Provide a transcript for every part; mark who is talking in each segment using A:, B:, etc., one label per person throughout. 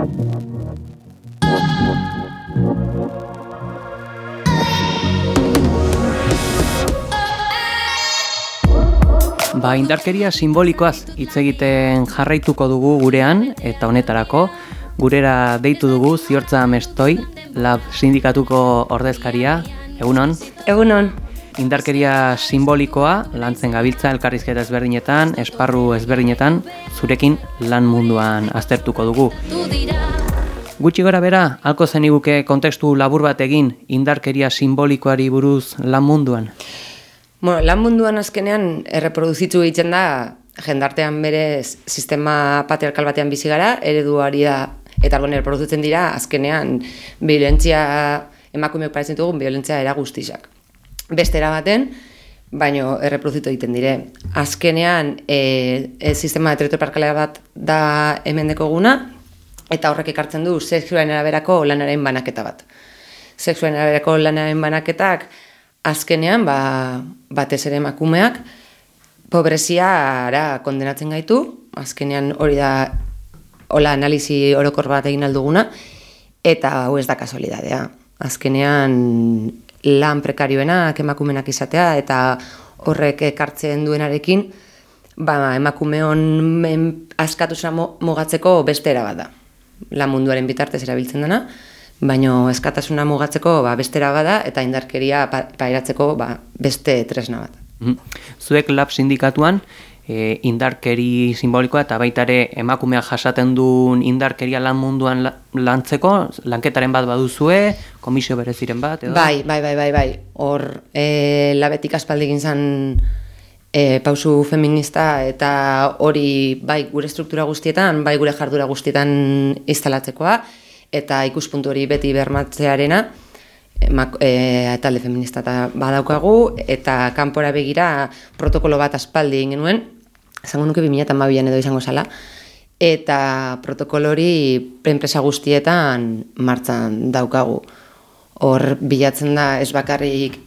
A: Thank Ba, indarkeria simbolikoaz hitz egiten jarraituko dugu gurean eta honetarako gurera deitu dugu ziortza mestoi lab sindikatuko ordezkaria. Egunon?
B: Egunon.
A: Indarkeria simbolikoa lantzen gabiltza elkarrizketa ezberdinetan esparru ezberdinetan zurekin lan munduan aztertuko dugu. Gutxi gora bera, alko zeniguke kontekstu labur bat egin indarkeria simbolikoari buruz lan munduan?
B: Bueno, lan munduan azkenean erreproduzitzu egiten da jendartean bere sistema patriarkal batean bizi gara, ereduari da eta argon erreproduzitzen dira azkenean violentzia emakumeok paretzen dugun violentzia era guztiak. Beste baten, baino erreproduzitu egiten dire. Azkenean e, e, sistema patriarkal bat da hemen guna eta horrek ekartzen du sexuaren araberako lanaren banaketa bat. Sexuaren araberako lanaren banaketak azkenean ba, batez ere emakumeak pobreziara kondenatzen gaitu, azkenean hori da hola analizi orokor bat egin alduguna, eta hau ez da kasualidadea. Azkenean lan prekarioenak emakumenak izatea, eta horrek ekartzen duenarekin, ba, emakume hon askatusra mugatzeko beste erabada. Lan munduaren bitartez erabiltzen dena, baino eskatasuna mugatzeko ba, bestera bada eta indarkeria pairatzeko ba, beste tresna bat.
A: Mhm. Zuek lab sindikatuan e, indarkeri simbolikoa eta baita ere emakumeak jasaten duen indarkeria lan munduan lantzeko, lanketaren bat baduzue, komisio bereziren bat, edo?
B: Bai, bai, bai, bai, bai. Hor, e, labetik aspaldikin zan e, pausu feminista eta hori bai gure struktura guztietan, bai gure jardura guztietan instalatzekoa, eta ikuspuntu hori beti bermatzearena e, talde feminista badaukagu eta kanpora begira protokolo bat aspaldi egin genuen. Izango nuke 2012an edo izango zala eta protokolo hori enpresa guztietan martzan daukagu. Hor bilatzen da ez bakarrik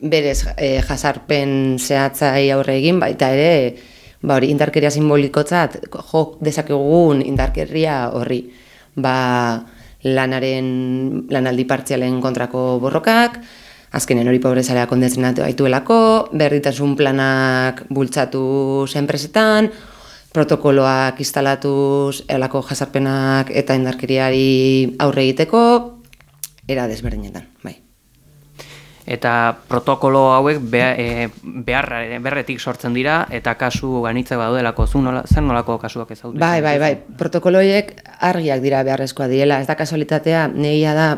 B: berez e, jasarpen zehatzai aurre egin baita ere ba hori indarkeria simbolikotzat jo dezakegun indarkeria horri. Ba lanaren lanaldi partzialen kontrako borrokak, azkenen hori pobrezarea kondentzionatu gaituelako, berritasun planak bultzatu enpresetan, protokoloak instalatuz, elako jasarpenak eta indarkeriari aurre egiteko, era desberdinetan, bai
A: eta protokolo hauek e, beharra berretik sortzen dira eta kasu ganitza baduelako zu nola zer nolako kasuak ez daude
B: bai bai. bai protokolo hauek argiak dira beharrezkoa diela ez da kasualitatea neia da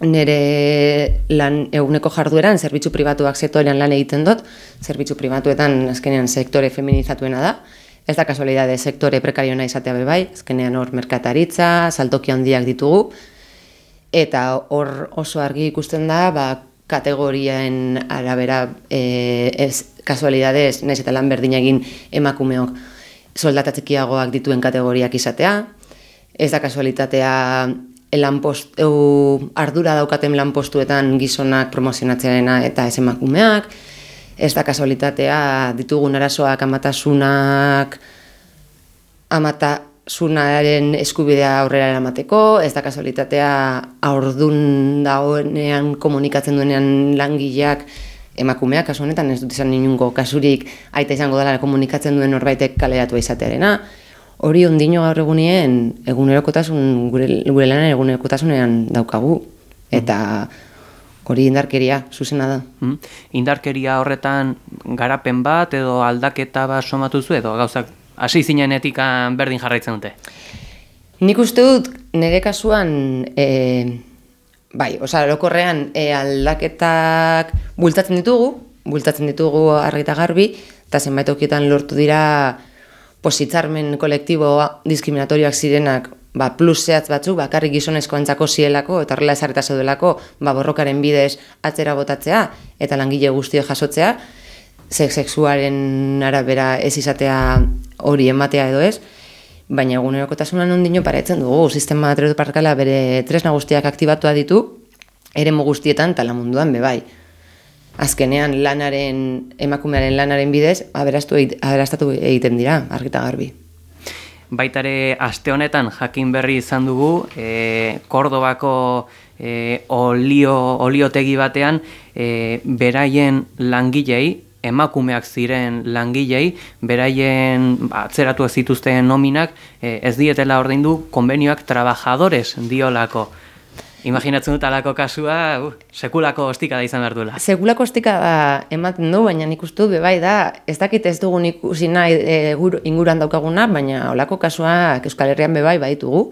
B: nere lan eguneko jardueran zerbitzu pribatuak sektorean lan egiten dut. Zerbitzu pribatuetan azkenean sektore feminizatuena da. Ez da kasualidade sektore prekariona izatea be bai. Azkenean hor merkataritza saltoki handiak ditugu. Eta hor oso argi ikusten da ba kategoriaen arabera e, ez kasualidades, naiz eta lan berdin egin emakumeok soldatatzekiagoak dituen kategoriak izatea, ez da kasualitatea lanpost, eu, ardura daukaten lanpostuetan gizonak promozionatzearena eta ez emakumeak, ez da kasualitatea ditugun arazoak amatasunak amata zunaren eskubidea aurrera eramateko, ez da kasualitatea aurdun dagoenean komunikatzen duenean langileak emakumeak, kasu honetan ez dut izan ninungo kasurik aita izango dela komunikatzen duen norbaitek kaleratu izatearena. Hori ondino gaur egunien egunerokotasun, gure, gure lanen egunerokotasunean daukagu. Eta hori indarkeria, zuzena da.
A: Mm. Indarkeria horretan garapen bat edo aldaketa bat somatuzu edo gauzak hasi zinenetik berdin jarraitzen dute.
B: Nik uste dut nire kasuan e, bai, oza, lokorrean e, aldaketak bultatzen ditugu, bultatzen ditugu argita garbi, eta zenbait okietan lortu dira positzarmen kolektibo diskriminatorioak zirenak ba, plus zehatz batzuk, bakarrik gizonezko antzako zielako, eta horrela esarreta zeudelako, ba, borrokaren bidez atzera botatzea, eta langile guztio jasotzea, sexuaren arabera ez izatea hori ematea edo ez, baina egunerokotasunan ondino paretzen dugu, sistema parkala bere tresna guztiak aktibatua ditu, ere guztietan tala munduan bebai. Azkenean lanaren, emakumearen lanaren bidez, aberastu, aberastatu egiten dira, argita garbi.
A: Baitare, aste honetan jakin berri izan dugu, e, Kordobako e, olio, oliotegi batean, e, beraien langilei, emakumeak ziren langilei, beraien ba, atzeratu ez zituzten nominak, e, ez dietela ordaindu konbenioak trabajadores diolako. Imaginatzen dut alako kasua, uh, sekulako ostika da izan behar duela.
B: Sekulako ostika da ematen du, baina nik ustu bai da, ez dakit ez dugun ikusi nahi e, inguran daukaguna, baina olako kasua Euskal Herrian bebai baitugu.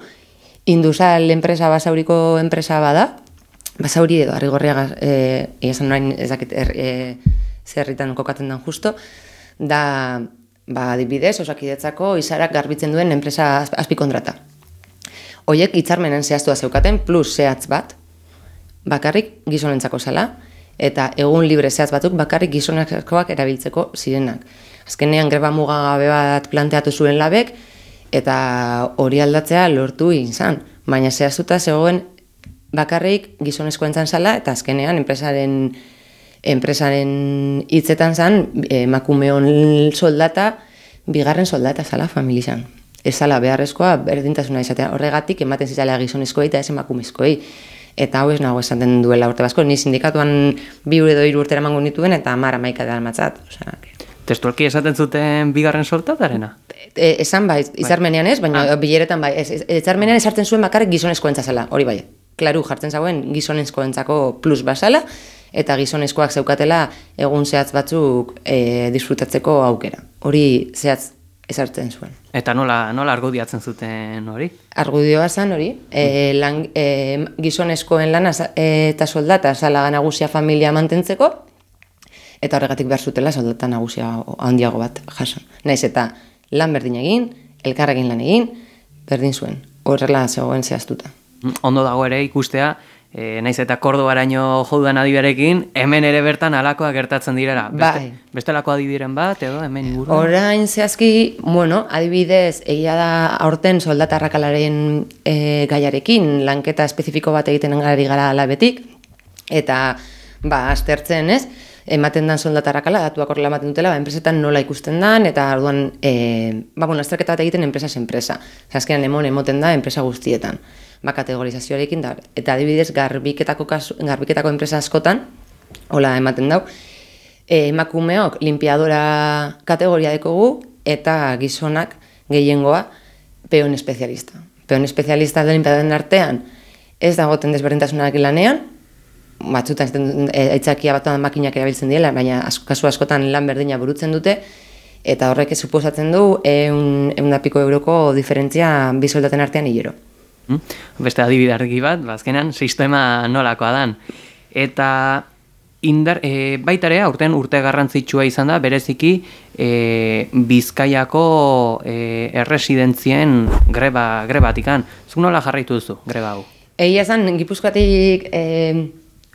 B: Indusal enpresa basauriko enpresa bada, basauri edo arrigorriaga, e, esan nahi ez dakit er, e, zerritan kokatzen den justo, da, ba, dibidez, osakidetzako izarak garbitzen duen enpresa azpikontrata. Hoiek hitzarmenen zehaztua zeukaten plus zehatz bat, bakarrik gizonentzako zela, eta egun libre zehatz batzuk bakarrik gizonentzkoak erabiltzeko zirenak. Azkenean greba mugagabe bat planteatu zuen labek, eta hori aldatzea lortu izan. Baina zehaztuta zegoen bakarrik gizonezko entzan zala, eta azkenean enpresaren enpresaren hitzetan zan, emakumeon soldata, bigarren soldata zala familizan. Ez zala beharrezkoa berdintasuna izatea. Horregatik ematen zizalea gizonezkoei eta ez emakumezkoei. Eta hau ez nago esaten duela urte basko. Ni sindikatuan bi edo hiru urtera mango nituen eta amara maika da almatzat.
A: Testualki esaten zuten bigarren soltatarena?
B: E, esan bai, izarmenean ez, baina ah. bileretan bai. Ez, izarmenean esartzen zuen bakarrik gizonezko entzazela, hori bai. Klaru jartzen zauen gizonezko entzako plus basala, eta gizonezkoak zeukatela egun zehatz batzuk e, disfrutatzeko aukera. Hori zehatz ezartzen zuen.
A: Eta nola, nola argudiatzen zuten hori?
B: Argudioa zen hori. E, lan, e, gizonezkoen lana eta soldata zala nagusia familia mantentzeko, eta horregatik behar zutela soldata nagusia handiago bat jaso. Naiz eta lan berdin egin, elkarrekin lan egin, berdin zuen. Horrela zegoen zehaztuta.
A: Ondo dago ere ikustea, e, naiz eta kordobaraino jodudan adibarekin, hemen ere bertan alakoa gertatzen direla. Beste, bai. Beste lako adibiren bat, edo hemen inguru?
B: Orain zehazki, bueno, adibidez, egia da aurten soldatarrakalaren e, gaiarekin, lanketa espezifiko bat egiten gari gara alabetik, eta, ba, aztertzen ez, ematen dan soldatarrakala, datuak horrela ematen dutela, ba, enpresetan nola ikusten dan, eta orduan, e, ba, bueno, azterketa bat egiten enpresas enpresa. Zazkean, emon emoten da enpresa guztietan ba, kategorizazioarekin da. Eta adibidez, garbiketako, kasu, garbiketako enpresa askotan, hola ematen dau, e, emakumeok limpiadora kategoria dekogu, eta gizonak gehiengoa peon espezialista. Peon espezialista da limpiadoren artean, ez dagoten desberdintasunak lanean, batzutan eitzakia bat makinak erabiltzen dira, baina kasu askotan lan berdina burutzen dute, eta horrek suposatzen du eun, eun piko euroko diferentzia bi soldaten artean hilero.
A: Hmm? Beste adibidargi bat, bazkenan, ba, sistema nolakoa dan. Eta indar, e, baitare, aurten urte garrantzitsua izan da, bereziki e, bizkaiako e, erresidentzien greba, grebatikan. Zuk nola jarraitu duzu, greba hau?
B: Egia zan, gipuzkatik, e,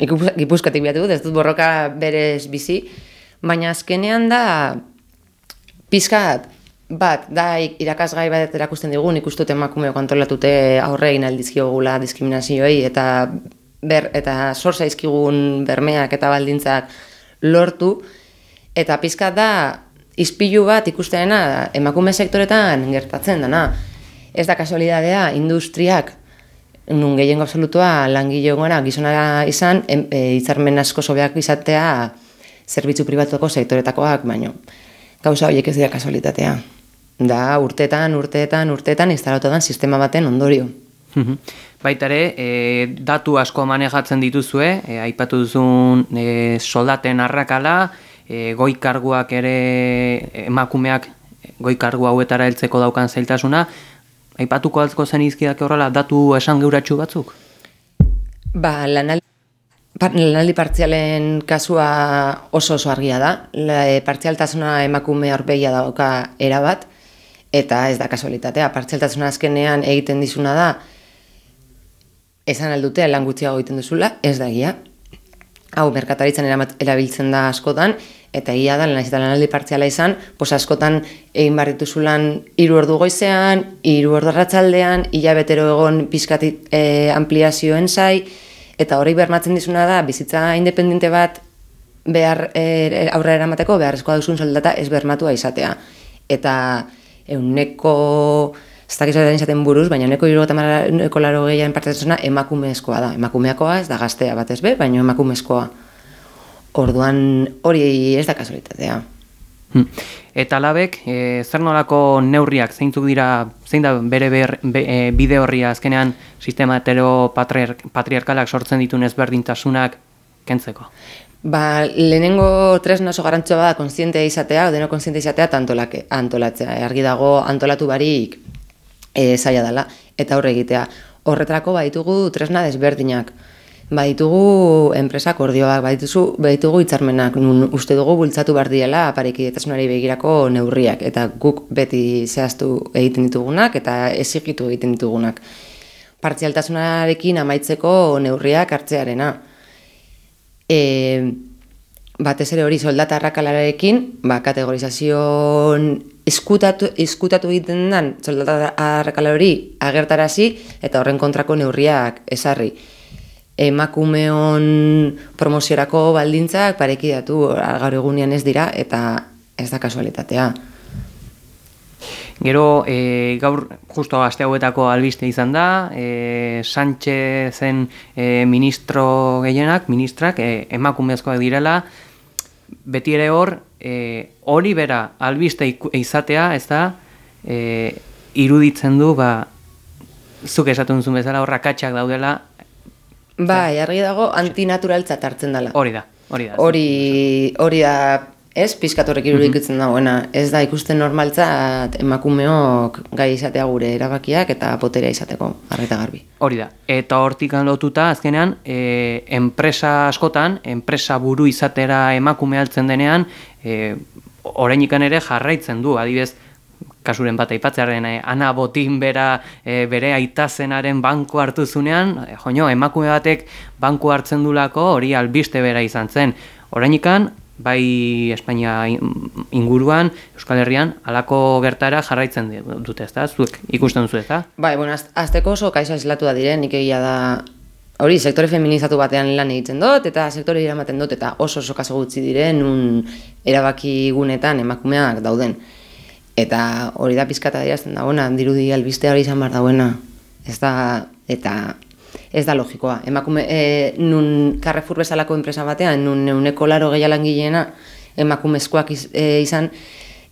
B: gipuzkatik behatu, ez dut borroka berez bizi, baina azkenean da, pizkat, Bat, da irakasgai bat erakusten digun, ikustut emakumeo kontrolatute aurrein aldizkiogula diskriminazioei eta ber, eta sor zaizkigun bermeak eta baldintzak lortu eta pizka da ispilu bat ikusteena emakume sektoretan gertatzen dana. Ez da kasualidadea industriak nun gehiengo absolutua langile gora gizonara izan, e, hitzarmen asko sobeak izatea zerbitzu pribatuko sektoretakoak baino. Gauza horiek ez dira kasualitatea da urtetan, urteetan, urteetan instalatu dan sistema baten ondorio.
A: Baitare, e, datu asko manejatzen dituzue, e, aipatu duzun e, soldaten arrakala, e, goi karguak ere emakumeak goi kargu hauetara heltzeko daukan zailtasuna, aipatuko altzko zen izkidak horrela datu esan geuratxu batzuk?
B: Ba, lanaldi, lanaldi partzialen kasua oso oso argia da. La, e, partzialtasuna emakume horbeia dauka erabat, Eta ez da kasualitatea, partzeltasuna azkenean egiten dizuna da, esan aldutea lan gutxiago egiten duzula, ez da gia. hau merkataritzan erabiltzen da askotan, eta egia da, lanaiz eta lanaldi partziala izan, pos askotan egin barritu zulan iru ordu goizean, iru ordu ratzaldean, hilabetero egon pizkati e, ampliazioen zai, eta hori bermatzen dizuna da, bizitza independente bat behar e, aurrera eramateko beharrezkoa duzun soldata ez bermatua izatea. Eta euneko, ez dakiz izaten buruz, baina euneko iru eta laro gehiagen partetzen emakumezkoa da. Emakumeakoa ez da gaztea bat be, baina emakumezkoa. Orduan hori ez da kasualitatea.
A: Hmm. Eta labek, e, zer nolako neurriak, zeintzuk dira, zein da bere ber, be, e, bide horria azkenean sistema hetero patriarkalak sortzen ditun ezberdintasunak kentzeko?
B: Ba, lehenengo tresna oso garrantzua da konsientea izatea, deno konsiente izatea antolake, antolatzea. Argi dago antolatu barik e, zaila dela, eta horre egitea. Horretarako baditugu tresna desberdinak. Baditugu enpresak ordioak, badituzu, baditugu hitzarmenak, nun uste dugu bultzatu behar diela aparikidetasunari begirako neurriak, eta guk beti zehaztu egiten ditugunak, eta ezigitu egiten ditugunak. Partzialtasunarekin amaitzeko neurriak hartzearena e, batez ere hori soldata arrakalarekin, ba, kategorizazion eskutatu, eskutatu egiten den soldata arrakala hori agertarazi eta horren kontrako neurriak esarri. Emakumeon promoziorako baldintzak parekidatu gaur egunean ez dira eta ez da kasualitatea.
A: Gero, e, gaur justo aste hauetako albiste izan da, e, Sánchezen e, ministro gehienak, ministrak, e, emakumezkoak direla, beti ere hor, e, hori bera albiste izatea, ez da, e, iruditzen du, ba, zuk esatun zuen bezala, horra katxak daudela.
B: Bai, argi dago, antinaturaltzat hartzen dela.
A: Hori da, hori da.
B: Hori, hori da, Ez, pizkatorrek irudikitzen mm dagoena. Ez da ikusten normaltzat emakumeok gai izatea gure erabakiak eta poterea izateko, arreta garbi.
A: Hori da. Eta hortik lotuta azkenean, e, enpresa askotan, enpresa buru izatera emakume altzen denean, e, ikan ere jarraitzen du, adibez, kasuren bat aipatzearen e, ana botin bera e, bere aitazenaren banku hartu zunean, e, joño, emakume batek banku hartzen dulako hori albiste bera izan zen. Orainikan bai Espainia inguruan, Euskal Herrian, alako gertara jarraitzen dute, ezta? Zuek ikusten duzu, ezta?
B: Bai, bueno, azteko oso kaisa eslatu da diren, nik egia da hori, sektore feminizatu batean lan egiten dut, eta sektore iramaten dut, eta oso oso kaso gutxi diren, un erabaki gunetan emakumeak dauden. Eta hori da pizkata dirazten dagoena, dirudi albiste hori izan bar dagoena. Ez da, eta ez da logikoa. Emakume, e, nun Carrefour bezalako enpresa batean, nun neuneko laro gehialan gileena, emakumezkoak e, izan,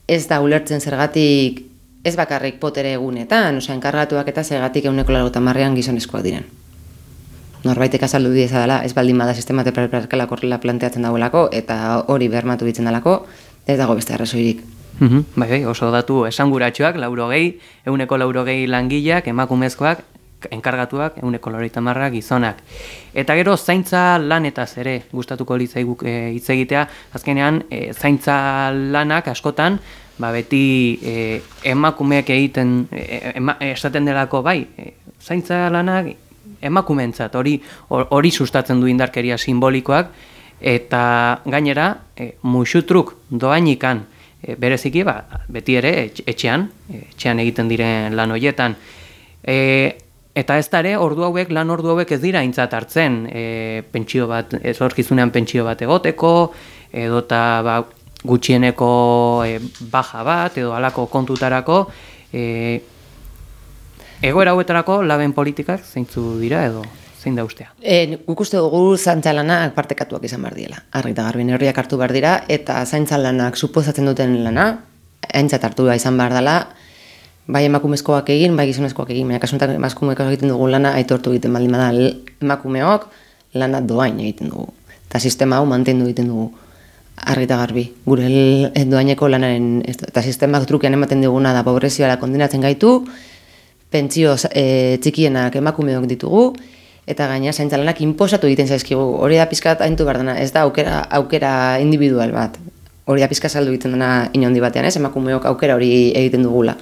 B: ez da ulertzen zergatik, ez bakarrik potere egunetan, osea, enkargatuak eta zergatik euneko laro tamarrean gizonezkoak diren. Norbaitek azaldu dira dela, ez baldin bada sistema teprarkalak horrela planteatzen dagoelako, eta hori beharmatu ditzen dalako, ez dago beste arrazoirik.
A: Mm bai, bai, oso datu esanguratsuak, lauro gehi, euneko lauro gehi langileak, emakumezkoak, enkargatuak, euneko lorita marra gizonak. Eta gero, zaintza lanetaz ere gustatuko litzaiguk e, hitz egitea, azkenean, e, zaintza lanak askotan, ba, beti e, emakumeak egiten, e, esaten delako, bai, e, zaintza lanak emakumentzat, hori hori sustatzen du indarkeria simbolikoak, eta gainera, e, musutruk doainikan, e, bereziki, ba, beti ere, etxean, etxean egiten diren lan hoietan, e, Eta ez dare, ordu hauek, lan ordu hauek ez dira intzat hartzen, e, pentsio bat, ez horkizunean pentsio bat egoteko, edota ba, gutxieneko e, baja bat, edo alako kontutarako, e, egoera hauetarako laben politikak zeintzu dira edo zein da ustea?
B: E, guk uste dugu zaintzalanak partekatuak izan behar diela. Arri eta garbi neurriak hartu behar dira, eta zaintzalanak supozatzen duten lana, aintzat hartu izan behar dela, bai emakumezkoak egin, bai gizonezkoak egin, baina kasuntan emakumezkoak egiten dugu lana, aitortu egiten baldin bada emakumeok lana doain egiten dugu. Eta sistema hau mantendu egiten dugu argita garbi. Gure doaineko lanaren, eta sistemak trukean ematen diguna da pobrezioa kondenatzen gaitu, pentsio e, txikienak emakumeok ditugu, eta gaina zaintzalanak inposatu egiten zaizkigu. Hori da pizkat haintu behar dena, ez da aukera, aukera individual bat. Hori da pizkat saldu egiten dena inondi batean, ez emakumeok aukera hori egiten dugula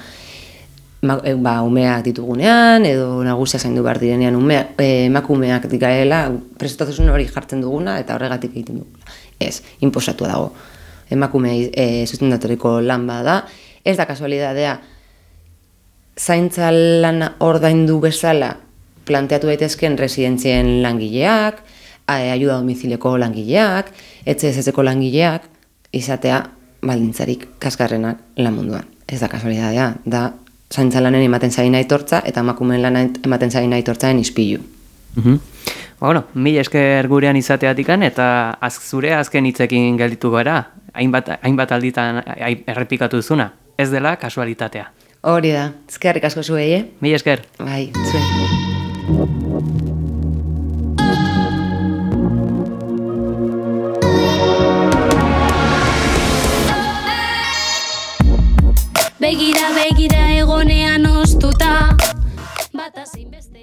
B: ba, umeak ditugunean, edo nagusia zaindu behar direnean umeak, e, emakumeak dikaela, prestatuzen hori jartzen duguna, eta horregatik egiten duguna. Ez, imposatu dago. Emakume e, sustendatoriko lan bada, ez da kasualidadea, zaintza lan ordaindu bezala planteatu daitezken residentzien langileak, ayuda domizileko langileak, etxe ez langileak, izatea baldintzarik kaskarrenak lan munduan. Ez da kasualidadea, da zaintza lanen ematen zain aitortza eta emakumeen lanen ematen zain aitortzaen ispilu.
A: Mm -hmm. Bueno, mil esker gurean izateatikan eta az, zure azken hitzekin gelditu gara, hainbat, hainbat alditan errepikatu duzuna, ez dela kasualitatea.
B: Hori da, ezkerrik asko zuei, eh?
A: Mil esker.
B: Bai, zuei.
C: Begira, begira egonean ostuta Bata beste